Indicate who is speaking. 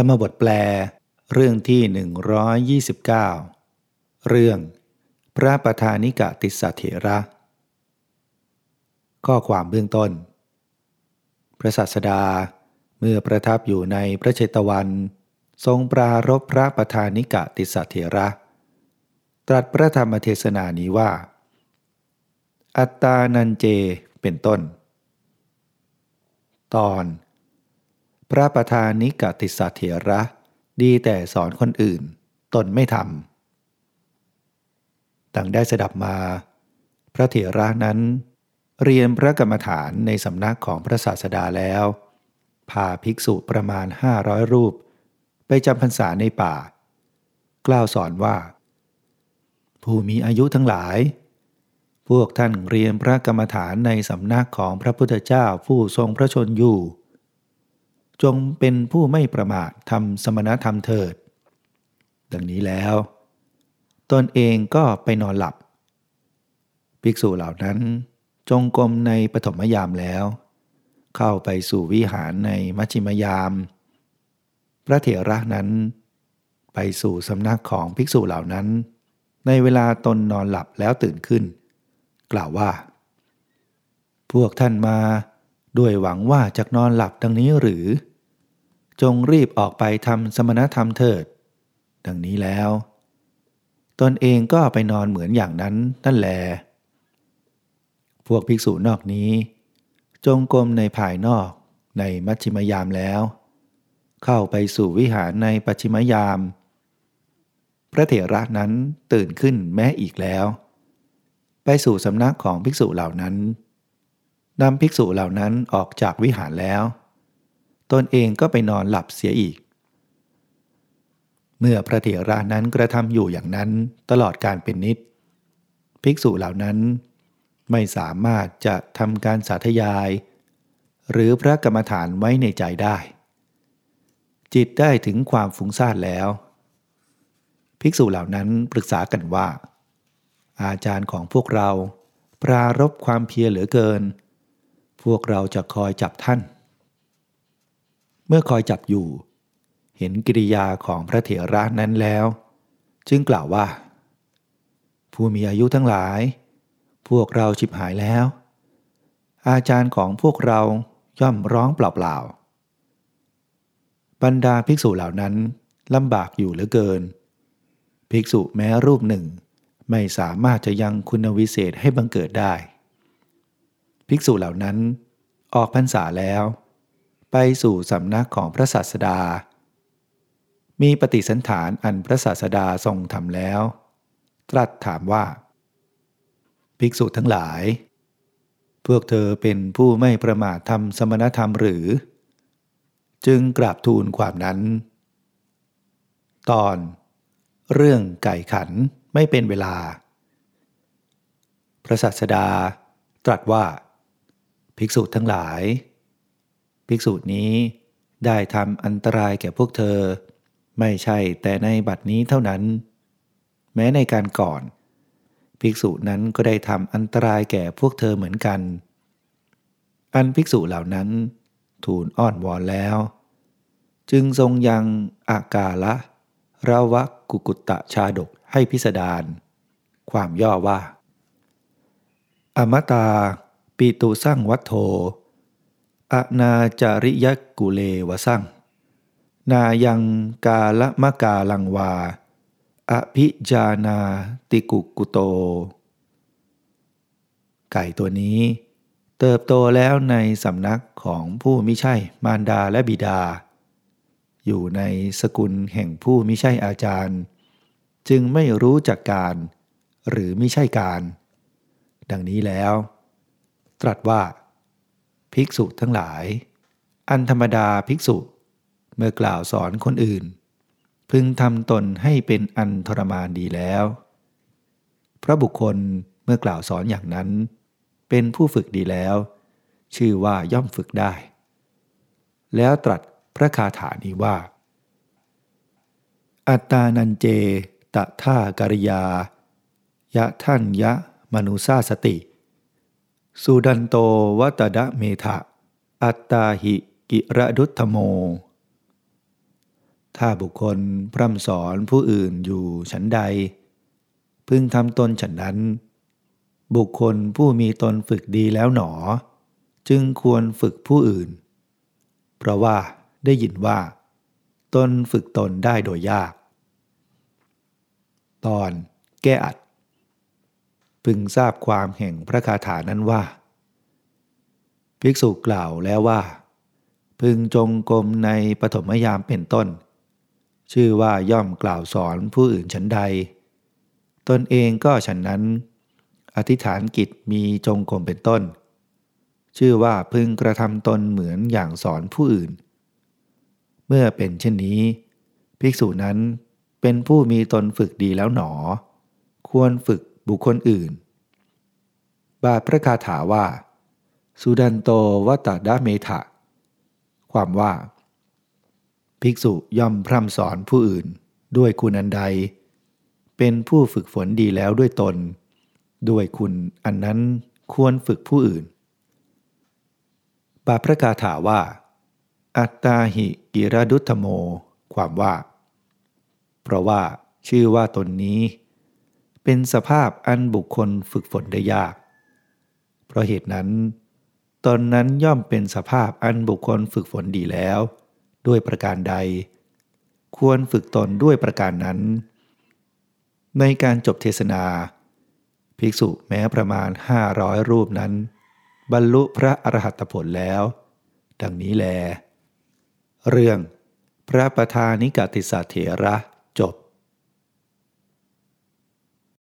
Speaker 1: รรมบทแปล เรื่องที่ 129 เรื่อง พระประธานิกะติสเถระ ข้อความเบื้องต้น พระสัสดาเมื่อประทับอยู่ในพระเชตวัน ทรงปรารบพระประธานิกะติสเถระ ตรัสพระธรรมเทศนานี้ว่า อัตตานันเจเป็นต้น ตอน พระประธานนิกติสัเถระ ดีแต่สอนคนอื่น ตนไม่ทำดังได้สดับมา พระเถระนั้น เรียนพระกรรมฐานในสำนักของพระศาสดาแล้ว พาภิกษุประมาณห้าร้อยรูป ไปจำพรรษาในป่า กล่าวสอนว่า ผู้มีอายุทั้งหลาย พวกท่านเรียนพระกรรมฐานในสำนักของพระพุทธเจ้าผู้ทรงพระชนอยู่ จงเป็นผู้ไม่ประมาททำสมณธรรมเถิด ดังนี้แล้ว ตนเองก็ไปนอนหลับ ภิกษุเหล่านั้นจงกรมในปฐมยามแล้ว เข้าไปสู่วิหารในมัชชิมยาม พระเถระนั้น ไปสู่สำนักของภิกษุเหล่านั้น ในเวลาตนนอนหลับแล้วตื่นขึ้น กล่าวว่า พวกท่านมาด้วยหวังว่าจะนอนหลับดังนี้หรือ จงรีบออกไปทำสมณธรรมเถิด ดังนี้แล้ว ตนเองก็ไปนอนเหมือนอย่างนั้นนั่นแล พวกภิกษุนอกนี้ จงกรมในภายนอกในมัชชิมยามแล้ว เข้าไปสู่วิหารในปัจฉิมยาม พระเถระนั้นตื่นขึ้นแม้อีกแล้ว ไปสู่สำนักของภิกษุเหล่านั้นนำภิกษุเหล่านั้นออกจากวิหารแล้ว ตนเองก็ไปนอนหลับเสียอีก เมื่อพระเถระนั้นกระทำอยู่อย่างนั้นตลอดการเป็นนิด ภิกษุเหล่านั้นไม่สามารถจะทำการสาธยาย หรือพระกรรมฐานไว้ในใจได้ จิตได้ถึงความฟุ้งซ่านแล้ว ภิกษุเหล่านั้นปรึกษากันว่า อาจารย์ของพวกเราปรารบความเพียรเหลือเกิน พวกเราจะคอยจับท่าน เมื่อคอยจับอยู่ เห็นกิริยาของพระเถระนั้นแล้ว จึงกล่าวว่า ผู้มีอายุทั้งหลาย พวกเราฉิบหายแล้ว อาจารย์ของพวกเราย่อมร้องเปล่าๆบรรดาภิกษุเหล่านั้นลำบากอยู่เหลือเกิน ภิกษุแม้รูปหนึ่ง ไม่สามารถจะยังคุณวิเศษให้บังเกิดได้ ภิกษุเหล่านั้นออกพรรษาแล้ว ไปสู่สำนักของพระศาสดา มีปฏิสันฐานอันพระศาสดาทรงทำแล้ว ตรัสถามว่า ภิกษุทั้งหลาย พวกเธอเป็นผู้ไม่ประมาททำสมณธรรมหรือ จึงกราบทูลความนั้น ตอน เรื่องไก่ขันไม่เป็นเวลา พระศาสดาตรัสว่า ภิกษุทั้งหลาย ภิกษุนี้ได้ทำอันตรายแก่พวกเธอ ไม่ใช่แต่ในบัดนี้เท่านั้น แม้ในการก่อน ภิกษุนั้นก็ได้ทำอันตรายแก่พวกเธอเหมือนกัน อันภิกษุเหล่านั้น ทูลอ้อนวอนแล้ว จึงทรงยังอากาละระวะกุกุตตะชาดกให้พิสดารความย่อว่า อมตา ปีตูสร้างวัตโธ อนาจาริยกุเลวสั่งนายังกาละมะกาลังวา อภิจานาติกุกุโต ไก่ตัวนี้ เติบโตแล้วในสำนักของผู้มิใช่มารดาและบิดา อยู่ในสกุลแห่งผู้มิใช่อาจารย์ จึงไม่รู้จักการ หรือมิใช่การ ดังนี้แล้ว ตรัสว่า ภิกษุทั้งหลาย อันธรรมดาภิกษุ เมื่อกล่าวสอนคนอื่น พึงทำตนให้เป็นอันทรมานดีแล้ว พระบุคคลเมื่อกล่าวสอนอย่างนั้น เป็นผู้ฝึกดีแล้ว ชื่อว่าย่อมฝึกได้ แล้วตรัสพระคาถานี้ว่า อัตตานันเจตะท่าการยายะท่านยะมนุสาสติ สุดันโตวัตดะเมทะ อัตตาหิกิระดุธโม ถ้าบุคคลพร่ำสอนผู้อื่นอยู่ฉันใด พึงทำตนฉันนั้น บุคคลผู้มีตนฝึกดีแล้วหนอ จึงควรฝึกผู้อื่น เพราะว่าได้ยินว่า ตนฝึกตนได้โดยยาก ตอนแก้อัด พึงทราบความแห่งพระคาถานั้นว่า ภิกษุกล่าวแล้วว่า พึงจงกรมในปฐมยามเป็นต้น ชื่อว่าย่อมกล่าวสอนผู้อื่นฉันใด ตนเองก็ฉันนั้น อธิษฐานกิจมีจงกรมเป็นต้น ชื่อว่าพึงกระทำตนเหมือนอย่างสอนผู้อื่น เมื่อเป็นเช่นนี้ ภิกษุนั้นเป็นผู้มีตนฝึกดีแล้วหนอ ควรฝึก บุคคลอื่น บาทพระคาถาว่า สุดันโตวัตดาเมถะ ความว่า ภิกษุย่อมพร่ำสอนผู้อื่นด้วยคุณอันใด เป็นผู้ฝึกฝนดีแล้วด้วยตน ด้วยคุณอันนั้นควรฝึกผู้อื่น บาทพระคาถาว่า อัตตาหิกิรดุธโม ความว่า เพราะว่าชื่อว่าตนนี้ เป็นสภาพอันบุคคลฝึกฝนได้ยาก เพราะเหตุนั้น ตอนนั้นย่อมเป็นสภาพอันบุคคลฝึกฝนดีแล้ว ด้วยประการใด ควรฝึกตนด้วยประการนั้น ในการจบเทศนา ภิกษุแม้ประมาณ 500 รูปนั้น บรรลุพระอรหัตผลแล้ว ดังนี้แล เรื่องพระประธานิกติสาเถระ